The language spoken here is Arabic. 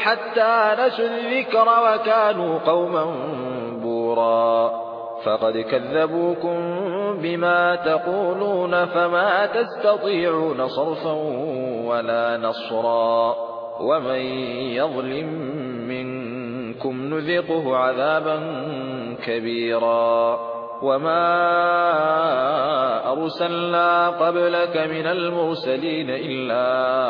حتى نسوا الذكر وكانوا قوما بورا. فقد كذبوكم بما تقولون فما تستطيعون صرفا ولا نصرا. ومن يظلم منكم نذقه عذابا كبيرا. وما أرسلنا قبلك من المرسلين إلا